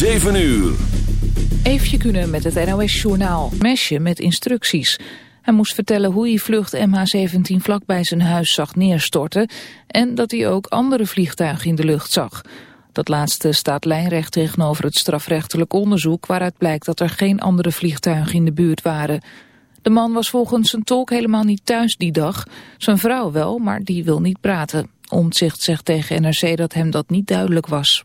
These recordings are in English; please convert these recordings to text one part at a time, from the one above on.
7 uur. Eefje kunnen met het NOS-journaal. Mesje met instructies. Hij moest vertellen hoe hij vlucht MH17 vlakbij zijn huis zag neerstorten... en dat hij ook andere vliegtuigen in de lucht zag. Dat laatste staat lijnrecht tegenover het strafrechtelijk onderzoek... waaruit blijkt dat er geen andere vliegtuigen in de buurt waren. De man was volgens zijn tolk helemaal niet thuis die dag. Zijn vrouw wel, maar die wil niet praten. Omtzigt zegt tegen NRC dat hem dat niet duidelijk was.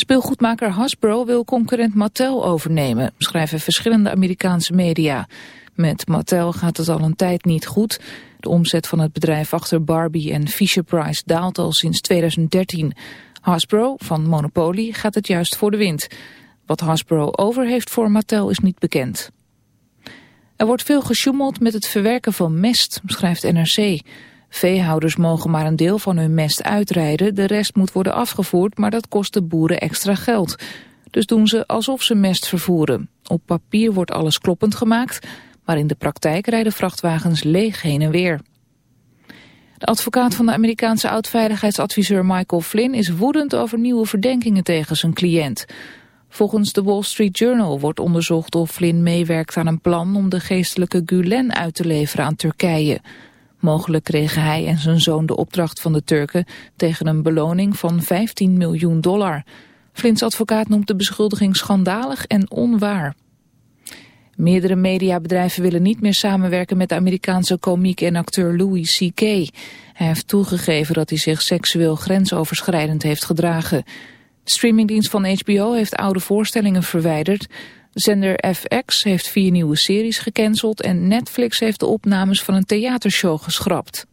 Speelgoedmaker Hasbro wil concurrent Mattel overnemen, schrijven verschillende Amerikaanse media. Met Mattel gaat het al een tijd niet goed. De omzet van het bedrijf achter Barbie en Fisher-Price daalt al sinds 2013. Hasbro van Monopoly gaat het juist voor de wind. Wat Hasbro over heeft voor Mattel is niet bekend. Er wordt veel gesjoemeld met het verwerken van mest, schrijft NRC. Veehouders mogen maar een deel van hun mest uitrijden, de rest moet worden afgevoerd, maar dat kost de boeren extra geld. Dus doen ze alsof ze mest vervoeren. Op papier wordt alles kloppend gemaakt, maar in de praktijk rijden vrachtwagens leeg heen en weer. De advocaat van de Amerikaanse oud-veiligheidsadviseur Michael Flynn is woedend over nieuwe verdenkingen tegen zijn cliënt. Volgens de Wall Street Journal wordt onderzocht of Flynn meewerkt aan een plan om de geestelijke Gulen uit te leveren aan Turkije. Mogelijk kregen hij en zijn zoon de opdracht van de Turken tegen een beloning van 15 miljoen dollar. Flins advocaat noemt de beschuldiging schandalig en onwaar. Meerdere mediabedrijven willen niet meer samenwerken met de Amerikaanse komiek en acteur Louis C.K. Hij heeft toegegeven dat hij zich seksueel grensoverschrijdend heeft gedragen. Streamingdienst van HBO heeft oude voorstellingen verwijderd. Zender FX heeft vier nieuwe series gecanceld en Netflix heeft de opnames van een theatershow geschrapt.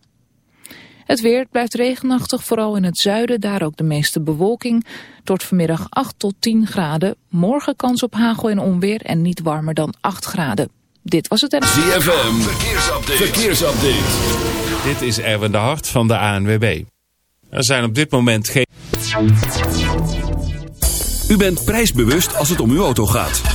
Het weer blijft regenachtig, vooral in het zuiden, daar ook de meeste bewolking. Tot vanmiddag 8 tot 10 graden. Morgen kans op hagel en onweer en niet warmer dan 8 graden. Dit was het... ZFM, verkeersupdate. verkeersupdate. Dit is Erwin de Hart van de ANWB. Er zijn op dit moment geen... U bent prijsbewust als het om uw auto gaat.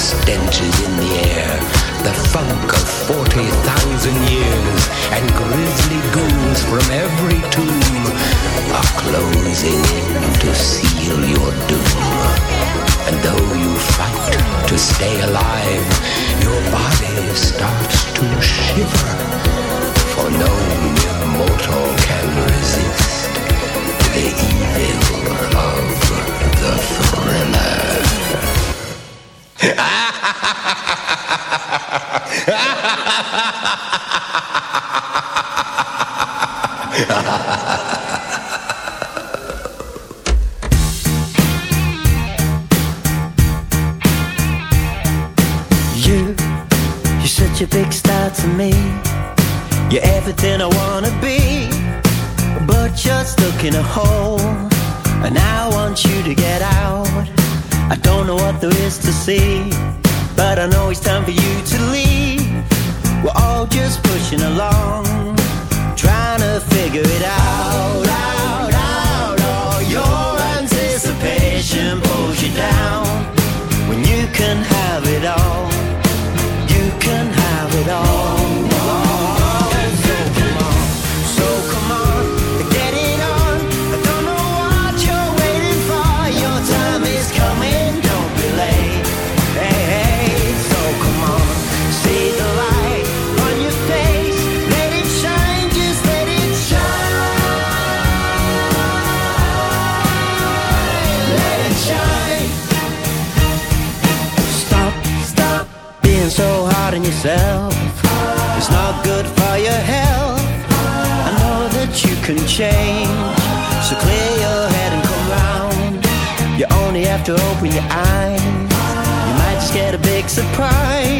stenches in the air, the funk of 40,000 years, and grisly goons from every tomb are closing in to seal your doom. And though you fight to stay alive, your body starts to shiver, for no mere mortal can resist the evil you, you're such a big star to me. You're everything I wanna be, but just looking a hole see. But I know it's time for you to leave. We're all just pushing along. can change. So clear your head and come round. You only have to open your eyes. You might just get a big surprise.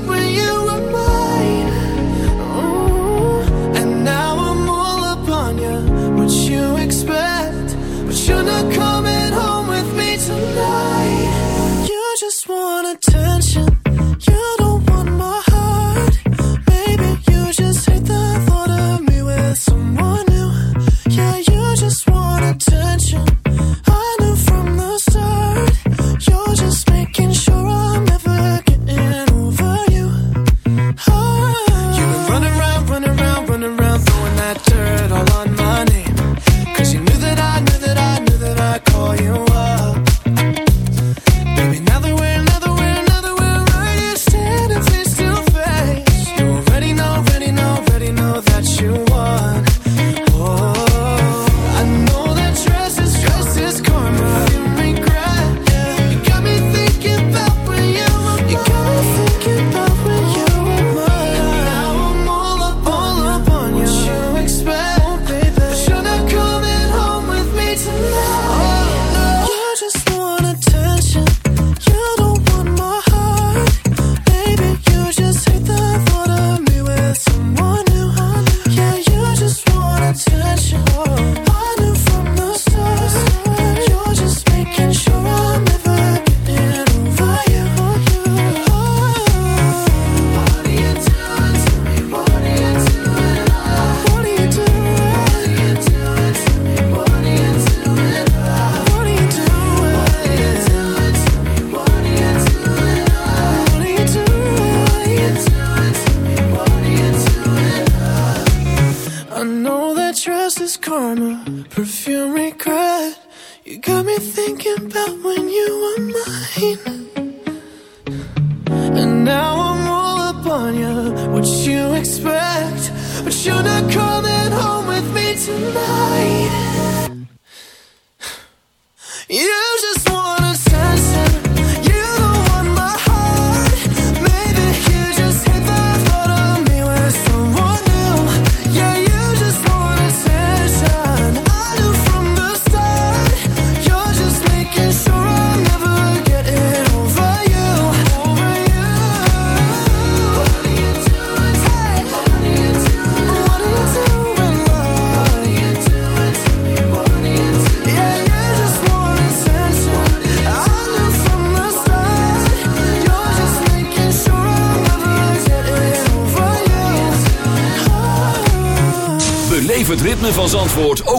You just want attention.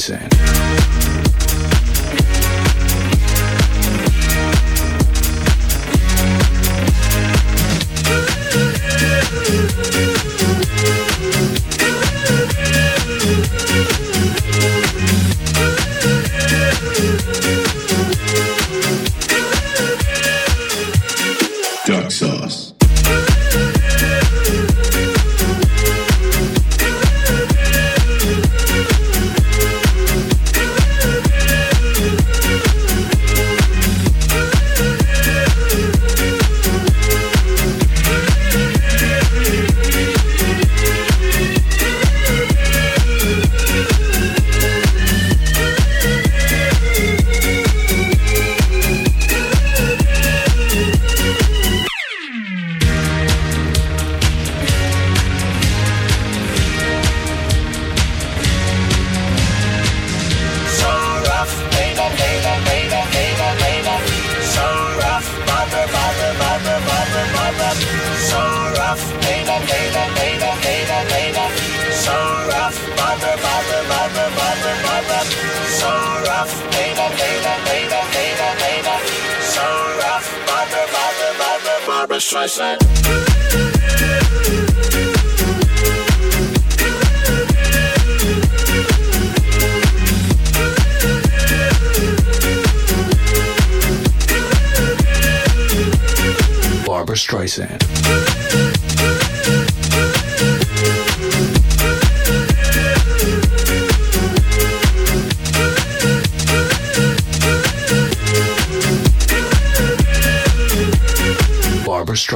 say.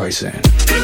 Streisand.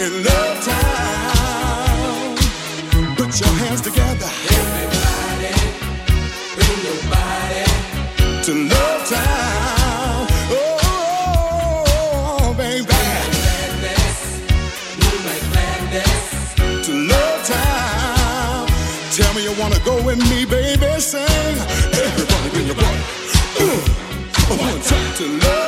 in love time. Put your hands together. Everybody, bring your body to love time. Oh, oh baby. Moonlight madness, moonlight madness to love time. Tell me you wanna go with me, baby. Sing. Everybody, bring your body. Uh, Ooh, time to love.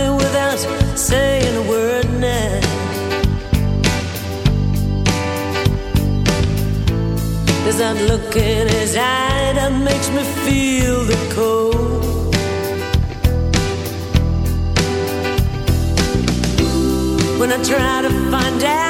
Softly without saying a word now. There's that look in his eye that makes me feel the cold. When I try to find out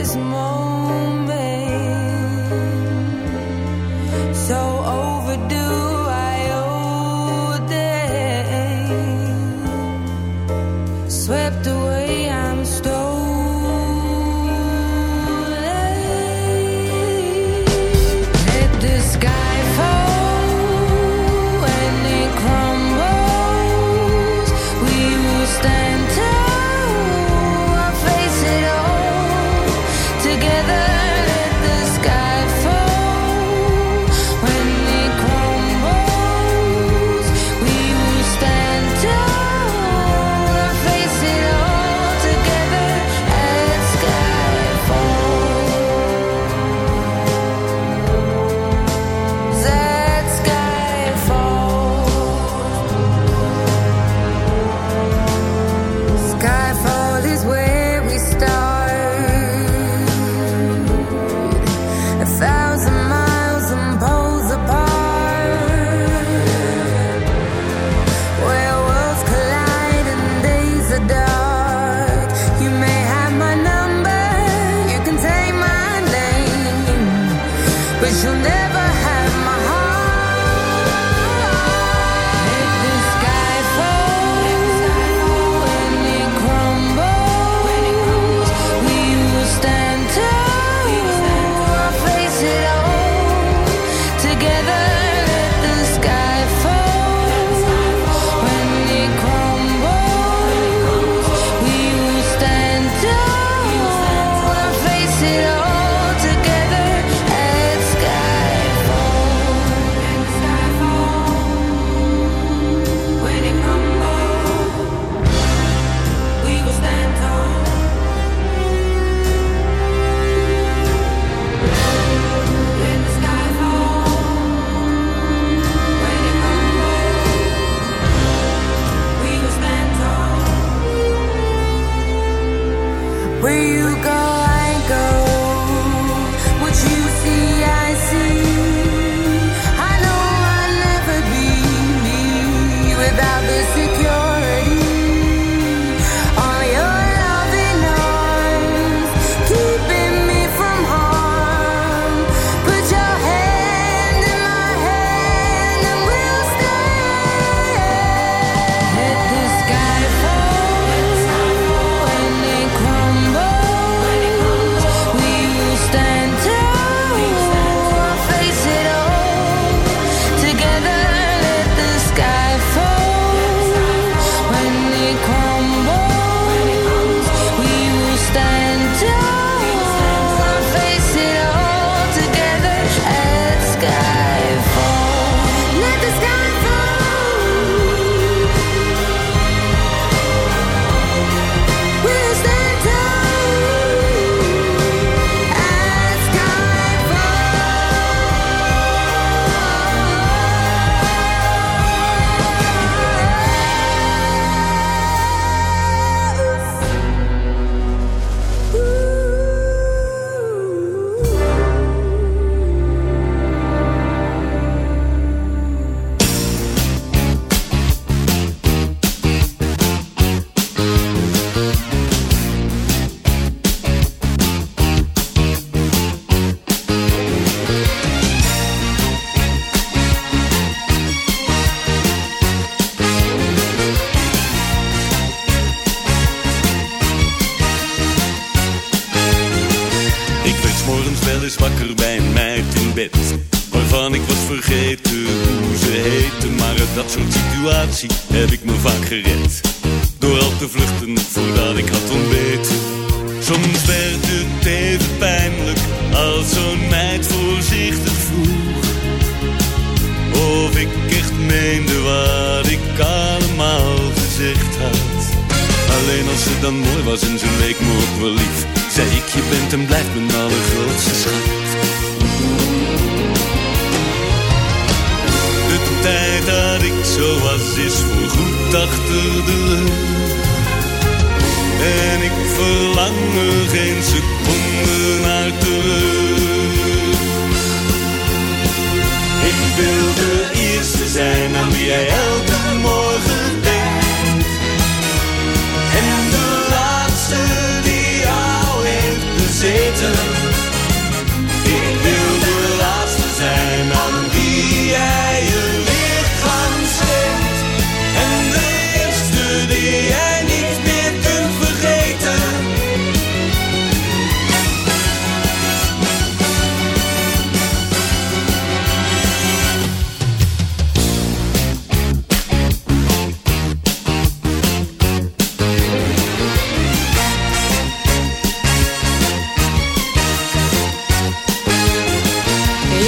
this moment.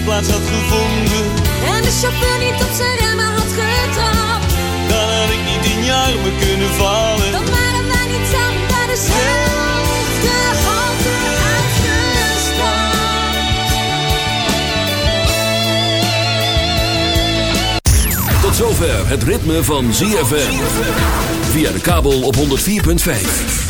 zitplaats had gevonden. En de chauffeur niet op zijn remmen had getrapt. Dan had ik niet in je armen kunnen vallen. Dan waren wij niet samen bij dezelfde halte uitgestapt. Tot zover het ritme van ZFM. Via de kabel op 104.5.